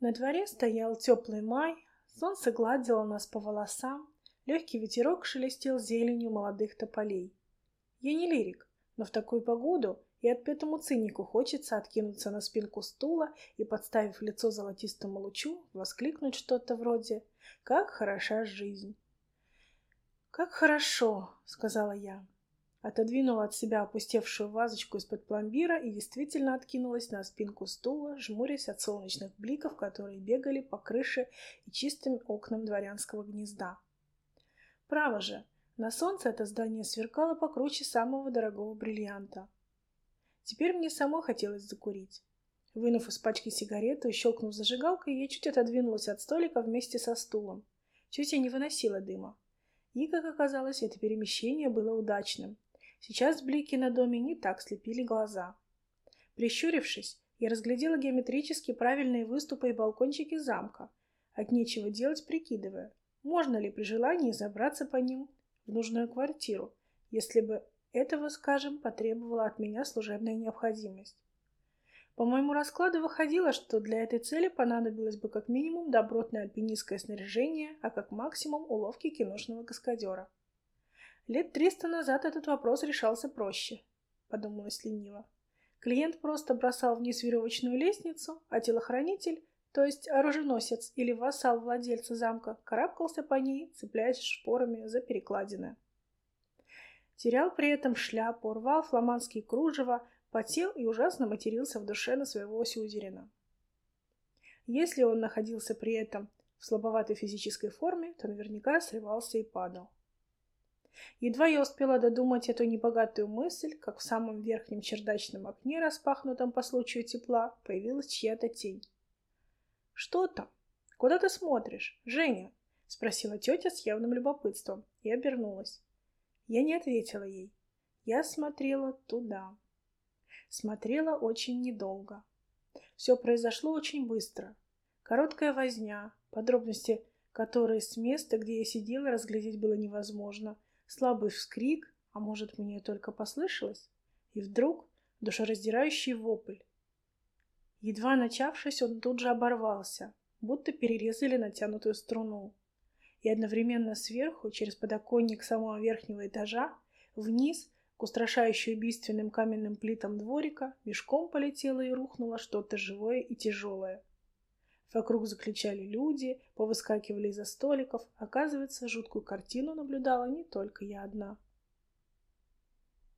На дворе стоял теплый май, солнце гладило нас по волосам, легкий ветерок шелестел зеленью молодых тополей. Я не лирик, но в такую погоду и отпетому цинику хочется откинуться на спинку стула и, подставив лицо золотистому лучу, воскликнуть что-то вроде «Как хороша жизнь!» «Как хорошо!» — сказала я. Отодвинула от себя опустевшую вазочку из-под пломбира и действительно откинулась на спинку стула, жмурясь от солнечных бликов, которые бегали по крыше и чистым окнам дворянского гнезда. Право же, на солнце это здание сверкало покруче самого дорогого бриллианта. Теперь мне самой хотелось закурить. Вынув из пачки сигарету и щелкнув зажигалкой, я чуть отодвинулась от столика вместе со стулом. Тетя не выносила дыма. И, как оказалось, это перемещение было удачным. Сейчас блики на доме не так слепили глаза. Прищурившись, я разглядела геометрически правильные выступы и балкончики замка, от нечего делать прикидывая, можно ли при желании забраться по ним в нужную квартиру, если бы этого, скажем, потребовала от меня служебная необходимость. По моему раскладу выходило, что для этой цели понадобилось бы как минимум добротное альпинистское снаряжение, а как максимум уловки киношного каскадера. Лет триста назад этот вопрос решался проще, подумалось лениво. Клиент просто бросал вниз веревочную лестницу, а телохранитель, то есть оруженосец или вассал владельца замка, карабкался по ней, цепляясь шпорами за перекладины. Терял при этом шляпу, рвал фламандские кружева, потел и ужасно матерился в душе на своего сюзерена. Если он находился при этом в слабоватой физической форме, то наверняка срывался и падал. Едва я успела додумать эту небогатую мысль, как в самом верхнем чердачном окне, распахнутом по случаю тепла, появилась чья-то тень. «Что там? Куда ты смотришь, Женя?» — спросила тетя с явным любопытством и обернулась. Я не ответила ей. Я смотрела туда. Смотрела очень недолго. Все произошло очень быстро. Короткая возня, подробности которые с места, где я сидела, разглядеть было невозможно. Слабый вскрик, а может, мне только послышалось? И вдруг душераздирающий вопль. Едва начавшись, он тут же оборвался, будто перерезали натянутую струну. И одновременно сверху, через подоконник самого верхнего этажа, вниз к устрашающе убийственным каменным плитам дворика мешком полетело и рухнуло что-то живое и тяжелое. Вокруг заключали люди, повыскакивали из-за столиков. Оказывается, жуткую картину наблюдала не только я одна.